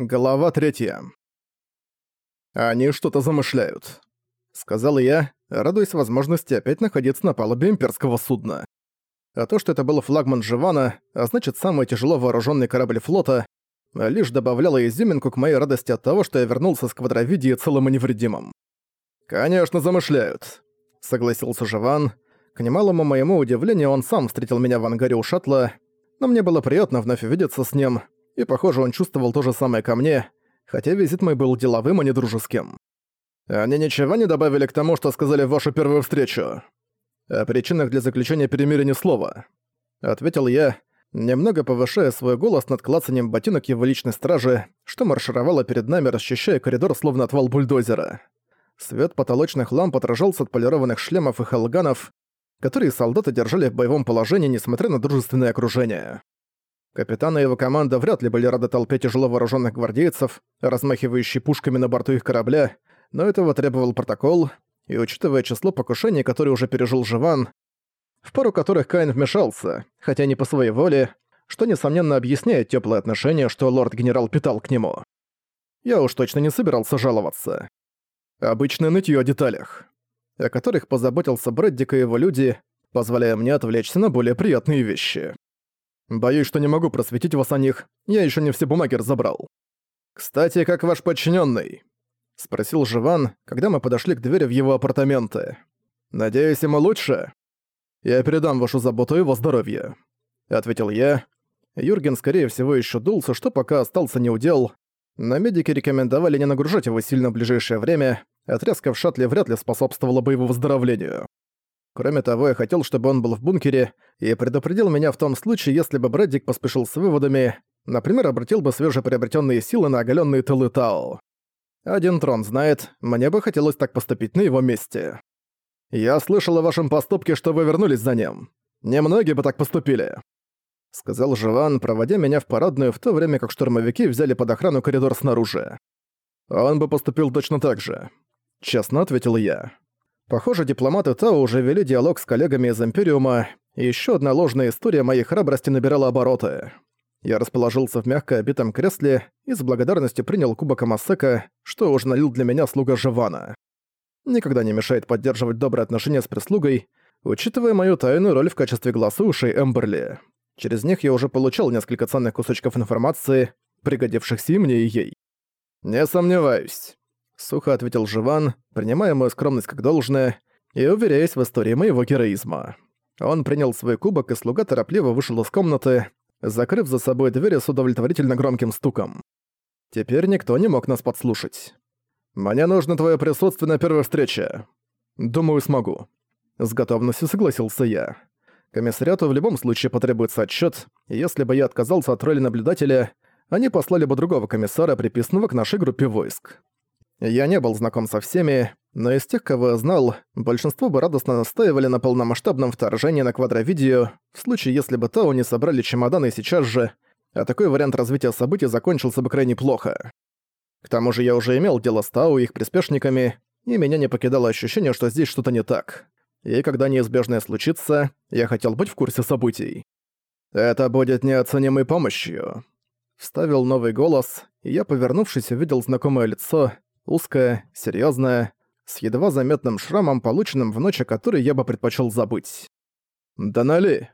Глава третья. «Они что-то замышляют», — сказал я, радуясь возможности опять находиться на палубе имперского судна. А то, что это был флагман Живана, а значит самый тяжело вооруженный корабль флота, лишь добавляло изюминку к моей радости от того, что я вернулся с квадровидии целым и невредимым. «Конечно, замышляют», — согласился Живан. К немалому моему удивлению, он сам встретил меня в ангаре у шаттла, но мне было приятно вновь увидеться с ним — и, похоже, он чувствовал то же самое ко мне, хотя визит мой был деловым, а не дружеским. «Они ничего не добавили к тому, что сказали в вашу первую встречу?» «О причинах для заключения перемирия ни слова», — ответил я, немного повышая свой голос над клацанием ботинок его личной стражи, что маршировало перед нами, расчищая коридор словно отвал бульдозера. Свет потолочных ламп отражался от полированных шлемов и халганов, которые солдаты держали в боевом положении, несмотря на дружественное окружение. Капитан и его команда вряд ли были рады толпе тяжело вооруженных гвардейцев, размахивающих пушками на борту их корабля, но этого требовал протокол, и учитывая число покушений, которые уже пережил Живан, в пару которых Каин вмешался, хотя не по своей воле, что, несомненно, объясняет теплое отношение, что лорд-генерал питал к нему. Я уж точно не собирался жаловаться. Обычное нытьё о деталях, о которых позаботился Брэддик и его люди, позволяя мне отвлечься на более приятные вещи. Боюсь, что не могу просветить вас о них, я еще не все бумаги разобрал. Кстати, как ваш подчиненный? Спросил Живан, когда мы подошли к двери в его апартаменты. Надеюсь, ему лучше? Я передам вашу заботу его здоровье. Ответил я. Юрген, скорее всего, еще дулся, что пока остался неудел. Но медики рекомендовали не нагружать его сильно в ближайшее время, отрезка в шаттле вряд ли способствовала бы его выздоровлению. Кроме того, я хотел, чтобы он был в бункере и предупредил меня в том случае, если бы Брэддик поспешил с выводами, например, обратил бы свежеприобретенные силы на оголенные тылы Тао. Один трон знает, мне бы хотелось так поступить на его месте. Я слышал о вашем поступке, что вы вернулись за ним. Немногие бы так поступили. Сказал Живан, проводя меня в парадную, в то время как штурмовики взяли под охрану коридор снаружи. Он бы поступил точно так же. Честно ответил я. Похоже, дипломаты Тао уже вели диалог с коллегами из Империума, и ещё одна ложная история моей храбрости набирала обороты. Я расположился в мягко обитом кресле и с благодарностью принял кубок Амасека, что уже налил для меня слуга Живана. Никогда не мешает поддерживать добрые отношения с прислугой, учитывая мою тайную роль в качестве глаза ушей Эмберли. Через них я уже получал несколько ценных кусочков информации, пригодившихся и мне, и ей. «Не сомневаюсь», Сухо ответил Живан, принимая мою скромность как должное и уверяясь в истории моего героизма. Он принял свой кубок, и слуга торопливо вышел из комнаты, закрыв за собой дверь с удовлетворительно громким стуком. Теперь никто не мог нас подслушать. «Мне нужно твое присутствие на первой встрече». «Думаю, смогу». С готовностью согласился я. Комиссариату в любом случае потребуется отчет, и если бы я отказался от роли наблюдателя, они послали бы другого комиссара, приписанного к нашей группе войск. Я не был знаком со всеми, но из тех, кого я знал, большинство бы радостно настаивали на полномасштабном вторжении на квадровидео, в случае если бы Тау не собрали чемоданы сейчас же, а такой вариант развития событий закончился бы крайне плохо. К тому же я уже имел дело с Тау и их приспешниками, и меня не покидало ощущение, что здесь что-то не так. И когда неизбежное случится, я хотел быть в курсе событий. «Это будет неоценимой помощью», — вставил новый голос, и я, повернувшись, увидел знакомое лицо — узкая, серьезная, с едва заметным шрамом, полученным в ночь, о которой я бы предпочел забыть. «Да нали!»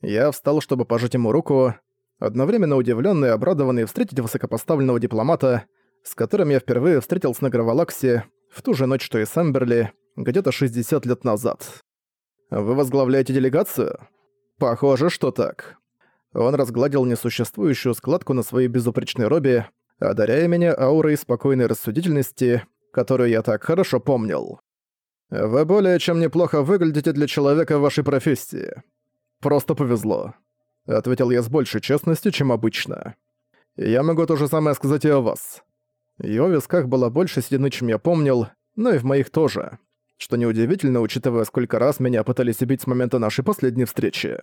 Я встал, чтобы пожать ему руку, одновременно удивленный и обрадованный встретить высокопоставленного дипломата, с которым я впервые встретился на Гравалаксе в ту же ночь, что и Сэмберли, где-то 60 лет назад. «Вы возглавляете делегацию?» «Похоже, что так». Он разгладил несуществующую складку на своей безупречной робе, одаряя меня аурой спокойной рассудительности, которую я так хорошо помнил. «Вы более чем неплохо выглядите для человека в вашей профессии. Просто повезло», — ответил я с большей честностью, чем обычно. «Я могу то же самое сказать и о вас. Его висках было больше седины, чем я помнил, но и в моих тоже, что неудивительно, учитывая, сколько раз меня пытались убить с момента нашей последней встречи.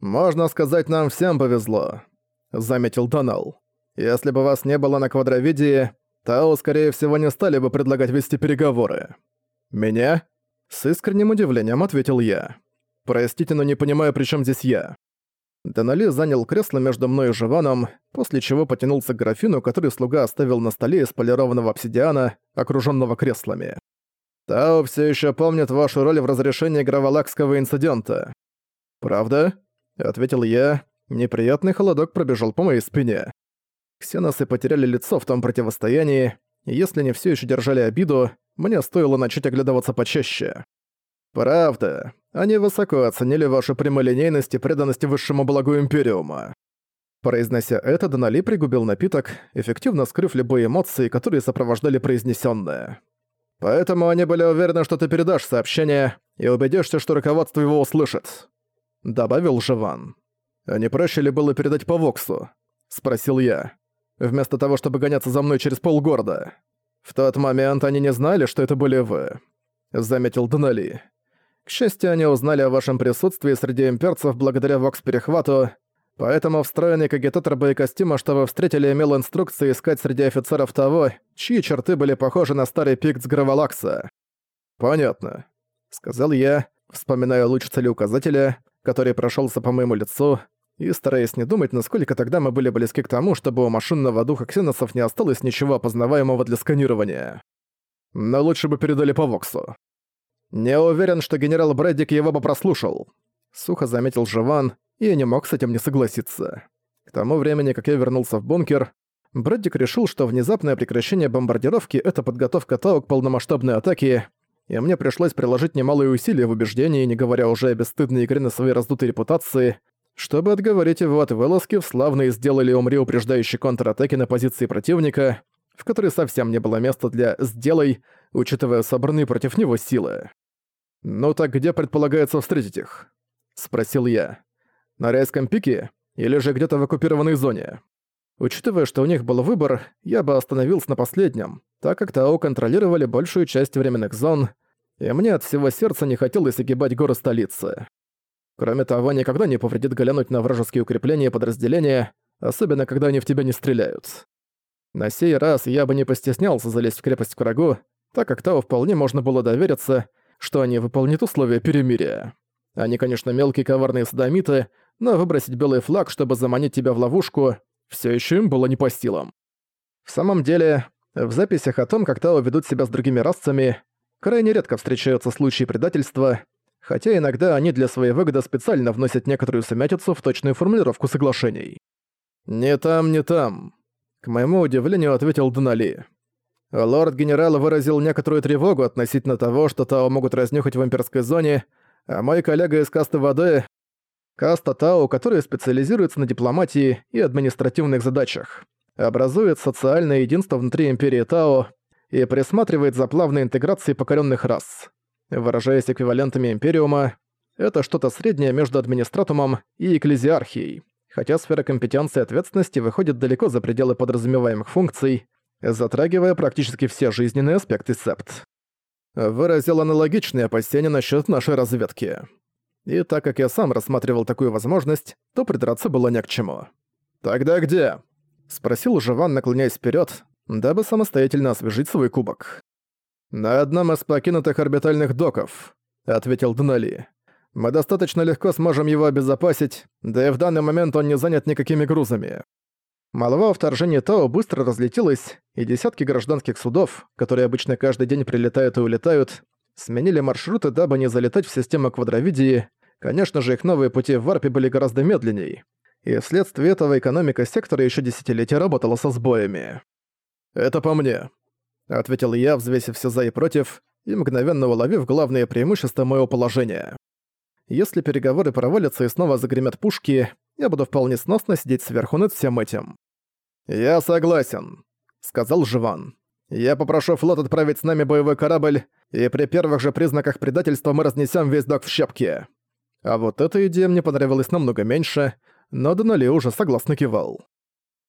«Можно сказать, нам всем повезло», — заметил Донал. Если бы вас не было на квадровидии, Тао, скорее всего, не стали бы предлагать вести переговоры. Меня? С искренним удивлением ответил я. Простите, но не понимаю, при чем здесь я. Денали занял кресло между мной и Живаном, после чего потянулся к графину, который слуга оставил на столе из полированного обсидиана, окружённого креслами. «Тао все еще помнит вашу роль в разрешении граволакского инцидента». «Правда?» — ответил я. Неприятный холодок пробежал по моей спине. Ксеносы потеряли лицо в том противостоянии, и если не все еще держали обиду, мне стоило начать оглядываться почаще. «Правда. Они высоко оценили вашу прямолинейность и преданность высшему благу Империума». Произнося это, Донали пригубил напиток, эффективно скрыв любые эмоции, которые сопровождали произнесенное. «Поэтому они были уверены, что ты передашь сообщение и убедишься, что руководство его услышит», — добавил Живан. «А не проще ли было передать по Воксу?» — спросил я. «Вместо того, чтобы гоняться за мной через полгорода. В тот момент они не знали, что это были вы», — заметил Донали. К счастью, они узнали о вашем присутствии среди имперцев благодаря вокс-перехвату, поэтому встроенный кагитатор боекостюма, что вы встретили, имел инструкции искать среди офицеров того, чьи черты были похожи на старый пик с Гравалакса. «Понятно», — сказал я, вспоминая луч целеуказателя, который прошелся по моему лицу, и стараясь не думать, насколько тогда мы были близки к тому, чтобы у машинного духа ксеносов не осталось ничего опознаваемого для сканирования. Но лучше бы передали по Воксу. «Не уверен, что генерал Брэддик его бы прослушал», — сухо заметил Живан, и я не мог с этим не согласиться. К тому времени, как я вернулся в бункер, Брэддик решил, что внезапное прекращение бомбардировки — это подготовка Тау к полномасштабной атаке, и мне пришлось приложить немалые усилия в убеждении, не говоря уже о бесстыдной игре на своей раздутой репутации, чтобы отговорить его от вылазки славные сделали умри упреждающей контратаки на позиции противника, в которой совсем не было места для «сделай», учитывая собранные против него силы. «Ну так где предполагается встретить их?» — спросил я. «На Райском пике или же где-то в оккупированной зоне?» Учитывая, что у них был выбор, я бы остановился на последнем, так как Тао контролировали большую часть временных зон, и мне от всего сердца не хотелось огибать горы столицы. Кроме того, никогда не повредит глянуть на вражеские укрепления и подразделения, особенно когда они в тебя не стреляют. На сей раз я бы не постеснялся залезть в крепость к врагу, так как Тао вполне можно было довериться, что они выполнят условия перемирия. Они, конечно, мелкие коварные садомиты, но выбросить белый флаг, чтобы заманить тебя в ловушку, все еще им было не по силам. В самом деле, в записях о том, как Тао ведут себя с другими расами, крайне редко встречаются случаи предательства, хотя иногда они для своей выгоды специально вносят некоторую сумятицу в точную формулировку соглашений. «Не там, не там», — к моему удивлению ответил Донали. Лорд-генерал выразил некоторую тревогу относительно того, что Тао могут разнюхать в имперской зоне, а мой коллега из касты воды — каста Тао, которая специализируется на дипломатии и административных задачах, образует социальное единство внутри империи Тао и присматривает за плавной интеграцией покоренных рас. Выражаясь эквивалентами Империума, это что-то среднее между администратумом и экклезиархией, хотя сфера компетенции и ответственности выходит далеко за пределы подразумеваемых функций, затрагивая практически все жизненные аспекты септ. Выразил аналогичные опасения насчет нашей разведки. И так как я сам рассматривал такую возможность, то придраться было не к чему. «Тогда где?» — спросил Живан, наклоняясь вперед, дабы самостоятельно освежить свой кубок. «На одном из покинутых орбитальных доков», — ответил Донали. «Мы достаточно легко сможем его обезопасить, да и в данный момент он не занят никакими грузами. Молва о вторжении Тао быстро разлетелась, и десятки гражданских судов, которые обычно каждый день прилетают и улетают, сменили маршруты, дабы не залетать в систему квадровидии. Конечно же, их новые пути в варпе были гораздо медленней, и вследствие этого экономика сектора еще десятилетия работала со сбоями. «Это по мне», — ответил я, взвесив все за и против, и мгновенно уловив главное преимущество моего положения. Если переговоры провалятся и снова загремят пушки, я буду вполне сносно сидеть сверху над всем этим. «Я согласен», — сказал Живан. «Я попрошу флот отправить с нами боевой корабль, и при первых же признаках предательства мы разнесем весь док в щепки». А вот эта идея мне понравилась намного меньше, но Донали уже согласно кивал.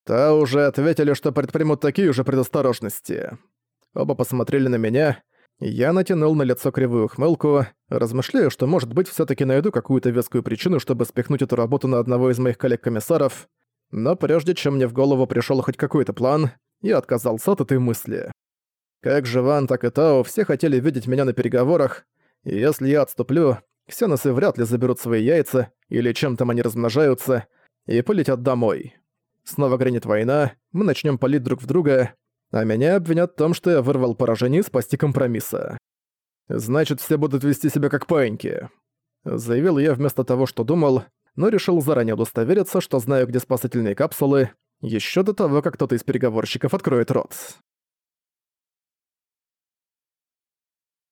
Та уже ответили, что предпримут такие же предосторожности. Оба посмотрели на меня, я натянул на лицо кривую ухмылку, размышляя, что, может быть, все таки найду какую-то вескую причину, чтобы спихнуть эту работу на одного из моих коллег-комиссаров, но прежде чем мне в голову пришел хоть какой-то план, я отказался от этой мысли. Как же Ван, так и Тао все хотели видеть меня на переговорах, и если я отступлю, Ксеносы вряд ли заберут свои яйца, или чем там они размножаются, и полетят домой. Снова грянет война, мы начнем палить друг в друга, а меня обвинят в том, что я вырвал поражение и спасти компромисса. Значит, все будут вести себя как паиньки. Заявил я вместо того, что думал, но решил заранее удостовериться, что знаю, где спасательные капсулы, еще до того, как кто-то из переговорщиков откроет рот.